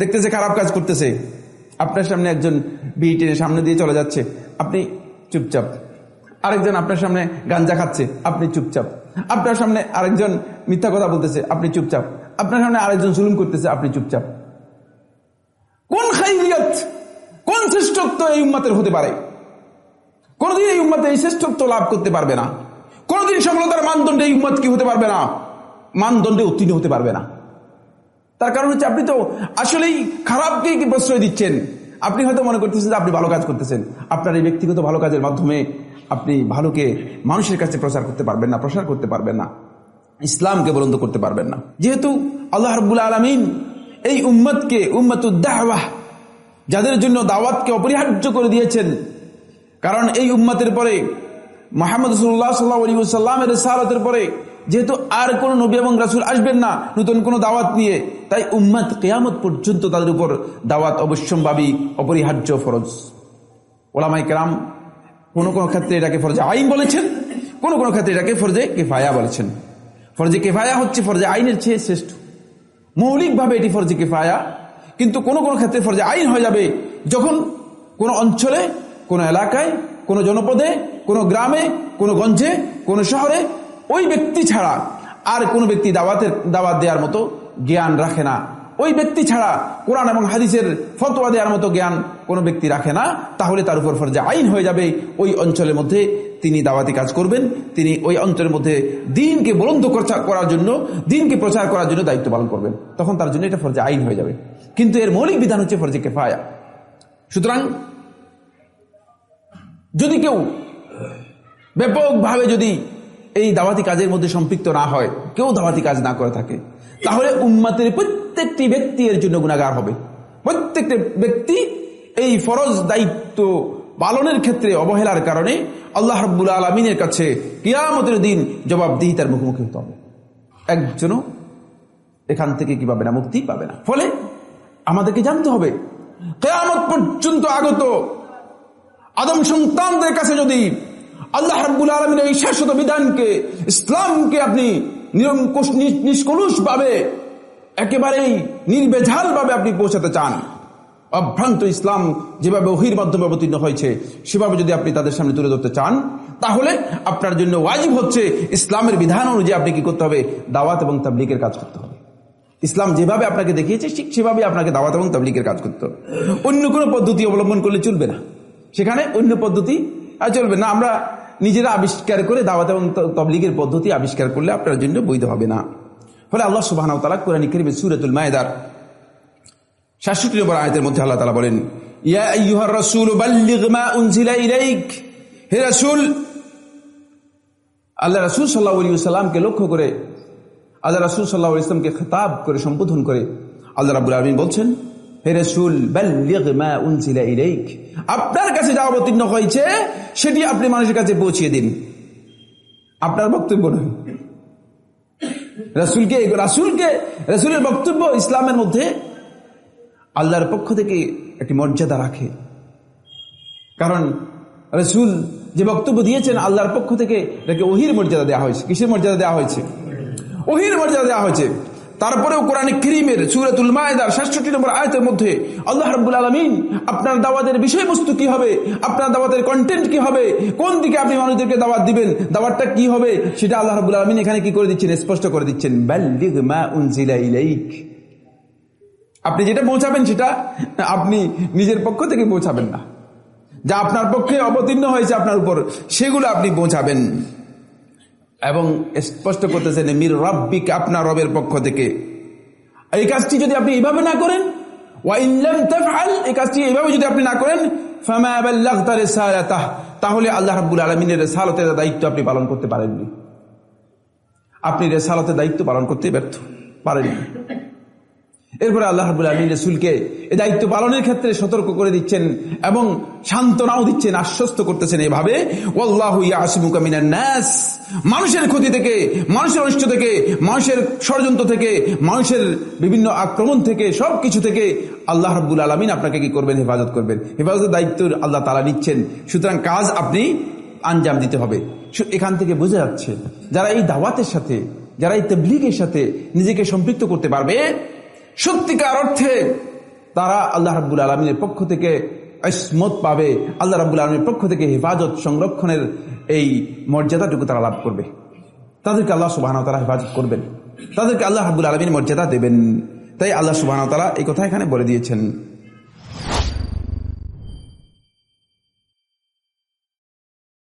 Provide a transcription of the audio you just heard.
দেখতেছে খারাপ কাজ করতেছে। আপনার সামনে একজন বিড়ি টেনে সামনে দিয়ে চলে যাচ্ছে। আপনি চুপচাপ। আরেকজন আপনার সামনে গাঞ্জা খাচ্ছে। আপনি চুপচাপ। আপনার সামনে আরেকজন মিথ্যা কথা বলতেছে। আপনি চুপচাপ। আপনার সামনে আরেকজন জুলুম করতেছে। আপনি চুপচাপ। কোন খাইরিয়ত, কোন শ্রেষ্ঠত্ব এই উম্মাতের হতে পারে? কোনদিন এই উম্মাতে এই শ্রেষ্ঠত্ব লাভ করতে পারবে না। কোনদিন সফলতার মানদণ্ডে এই উম্মাদ কি হতে পারবে না? মানদণ্ডে উত্তীর্ণ হতে পারবে না। তার কারণ হচ্ছে আপনি তো আসলেই খারাপকেই কি প্রশ্রয় দিচ্ছেন? আপনি হয়তো মনে করতেছেন যে আপনি ভালো কাজ করতেছেন। আপনার এই ব্যক্তিগত ভালো কাজের মাধ্যমে আপনি ভালোকে মানুষের কাছে প্রচার করতে পারবেন না, প্রসার করতে পারবেন না, ইসলামকে বলন্দ করতে পারবেন না। যেহেতু আল্লাহ রব্বুল আলমিন এই উম্মতকে উম্মতুদ্দাহবাহ যাদের জন্য দাওয়াতকে অপরিহার্য করে দিয়েছেন, কারণ এই উম্মতের পরে মোহাম্মদ সাল্লাহ সাল্লাহ সাল্লামের সালতের পরে যেহেতু আর কোন নবী এবং রাসুল আসবেন না, নতুন কোন দাওয়াত নিয়ে। তাই উম্মাদ কেয়ামত পর্যন্ত তাদের উপর দাওয়াত অবশ্যম্ভাবী, অপরিহার্য ফরজ। ওলামাই কেরাম কোন কোন ক্ষেত্রে এটাকে ফরজে আইন বলেছেন, কোন কোন ক্ষেত্রে এটাকে ফরজে কেফায়া বলেছেন। ফরজে কেফায়া হচ্ছে ফরজে আইনের চেয়ে শ্রেষ্ঠ। মৌলিকভাবে এটি ফরজে কেফায়া, কিন্তু কোন কোন ক্ষেত্রে ফরজে আইন হয়ে যাবে যখন কোন অঞ্চলে, কোন এলাকায়, কোন জনপদে, কোন গ্রামে, কোন গঞ্জে, কোন শহরে ওই ব্যক্তি ছাড়া আর কোন ব্যক্তি দাওয়াতের, দাওয়াত দেওয়ার মতো জ্ঞান রাখে না। ওই ব্যক্তি ছাড়া কোরআন এবং হাদিসের ফতোয়া দেওয়ার মতো জ্ঞান কোনো ব্যক্তি রাখে না। তাহলে তার উপর ফরজে আইন হয়ে যাবে। ওই অঞ্চলের মধ্যে তিনি দাওয়াতি কাজ করবেন। তিনি ওই অঞ্চলের মধ্যে দিনকে বলন্দ করার জন্য, দিনকে প্রচার করার জন্য দায়িত্ব পালন করবেন। তখন তার জন্য এটা ফরজে আইন হয়ে যাবে। কিন্তু এর মৌলিক বিধান হচ্ছে ফরজে কেফায়া। সুতরাং যদি কেউ ব্যাপকভাবে যদি এই দাওয়াতি কাজের মধ্যে সম্পৃক্ত না হয়, কেউ দাওয়াতি কাজ না করে থাকে। তাহলে উম্মাতের প্রত্যেকটি ব্যক্তি এর জন্য গুণাগার হবে। প্রত্যেকটি ব্যক্তি এই ফরজ দায়িত্ব পালনের ক্ষেত্রে অবহেলার কারণে আল্লাহ রব্বুল আলমিনের কাছে কিয়ামতের দিন জবাবদিহিতার মুখোমুখি হতে হবে। একজনও এখান থেকে কি পাবে না মুক্তি পাবে না। ফলে আমাদেরকে জানতে হবে, কেয়ামত পর্যন্ত আগত আদম সন্তানদের কাছে যদি আল্লাহ রাব্বুল আলমিনের এই শাশ্বত বিধানকে, ইসলামকে আপনি নিরঙ্কুশ নিষ্কলুষ ভাবে একেবারেই নির্বেঝাল ভাবে আপনি পৌঁছাতে চান। অভ্রান্ত ইসলাম যেভাবে ওহির মাধ্যমে অবতীর্ণ হয়েছে, সেভাবে যদি আপনি তাদের সামনে তুলে ধরতে চান, তাহলে আপনার জন্য ওয়াজিব হচ্ছে ইসলামের বিধান অনুযায়ী আপনি কি করতে হবে? দাওয়াত এবং তাবলিকের কাজ করতে হবে। ইসলাম যেভাবে আপনাকে দেখিয়েছে, ঠিক সেভাবে আপনাকে দাওয়াত এবং তাবলিকের কাজ করতে হবে। অন্য কোনো পদ্ধতি অবলম্বন করলে চলবে না। সেখানে অন্য পদ্ধতি আর চলবে না। আমরা নিজেরা আবিষ্কার করে দাওয়াত এবং তবলিগের পদ্ধতি আবিষ্কার করলে আপনার জন্য বৈধ হবে না। ফলে আল্লাহ সুবাহ তালা কোরআন করিবে সুরতুল মায়দার সাতষট্টি নম্বর আয়তের মধ্যে আল্লাহ তালা বলেন হে রাসুল, আল্লাহ রাসুল সাল্লাহ সাল্লামকে লক্ষ্য করে, আল্লাহ রাসুল সাল্লাহ ইসলামকে খেতাব করে সম্বোধন করে, আল্লাহ রাবুল আলমিন বলছেন আপনার কাছে যা অবতীর্ণ হয়েছে, সেটি আপনি মানুষের কাছে পৌঁছিয়ে দিন। আপনার বক্তব্য নয় রাসুলকে রাসুলকে, রাসুলের বক্তব্য ইসলামের মধ্যে আল্লাহর পক্ষ থেকে একটি মর্যাদা রাখে। কারণ রসুল যে বক্তব্য দিয়েছেন, আল্লাহর পক্ষ থেকে এটাকে ওহির মর্যাদা দেওয়া হয়েছে। কিসের মর্যাদা দেওয়া হয়েছে? ওহির মর্যাদা দেওয়া হয়েছে। তারপরেও কোরআন করিমের সুরাতুল মায়দার ষষ্ঠটি নম্বর আয়তের মধ্যে আল্লাহ রব্বুল আলমিন আপনার দাওয়াতের বিষয়বস্তু কি হবে? আপনার দাওয়াতের কন্টেন্ট কি হবে? কোন দিকে আপনি মানুষদেরকে দাওয়াত দিবেন? দাওয়াতটা কি হবে? সেটা আল্লাহ রব্বুল আলমিন এখানে কি করে দিচ্ছেন? স্পষ্ট করে দিচ্ছেন। আপনি যেটা পৌঁছাবেন সেটা আপনি নিজের পক্ষ থেকে পৌঁছাবেন না। যা আপনার পক্ষে অবতীর্ণ হয়েছে আপনার উপর, সেগুলো আপনি পৌঁছাবেন। এবং স্পষ্ট করতেছেন, মির রব্বিক, আপনার রবের পক্ষ থেকে। এই কাজটি যদি আপনি এইভাবে না করেন এই কাজটি এইভাবে যদি আপনি না করেন তাহলে আল্লাহ রেসালতের দায়িত্ব আপনি পালন করতে পারেননি। আপনি রেসালতের দায়িত্ব পালন করতে ব্যর্থ, পারেননি। এরপরে আল্লাহ রাবুল আলমিন রসুলকে এই দায়িত্ব পালনের ক্ষেত্রে সতর্ক করে দিচ্ছেন এবং সান্ত্বনাও দিচ্ছেন, আশ্বস্ত করতেছেন এভাবে মানুষের ক্ষতি থেকে, মানুষের অনিষ্ট থেকে, মানুষের ষড়যন্ত্র থেকে, মানুষের বিভিন্ন আক্রমণ থেকে সব কিছু থেকে আল্লাহ রাবুল আলমিন আপনাকে কি করবেন? হেফাজত করবেন। হেফাজতের দায়িত্ব আল্লাহ তালা নিচ্ছেন। সুতরাং কাজ আপনি আঞ্জাম দিতে হবে। এখান থেকে বোঝা যাচ্ছে, যারা এই দাওয়াতের সাথে, যারা এই তবলিগের সাথে নিজেকে সম্পৃক্ত করতে পারবে সত্যিকার অর্থে তারা আল্লাহ রাবুল আলমীর পক্ষ থেকে ইসমত পাবে। আল্লাহ রাবুল আলমীর পক্ষ থেকে হেফাজত সংরক্ষণের এই মর্যাদাটুকু তারা লাভ করবে। তাদেরকে আল্লাহ সুবাহ তারা হেফাজত করবেন। তাদেরকে আল্লাহ রাবুল আলমীর মর্যাদা দেবেন। তাই আল্লাহ সুবাহ তারা এই কথা এখানে বলে দিয়েছেন।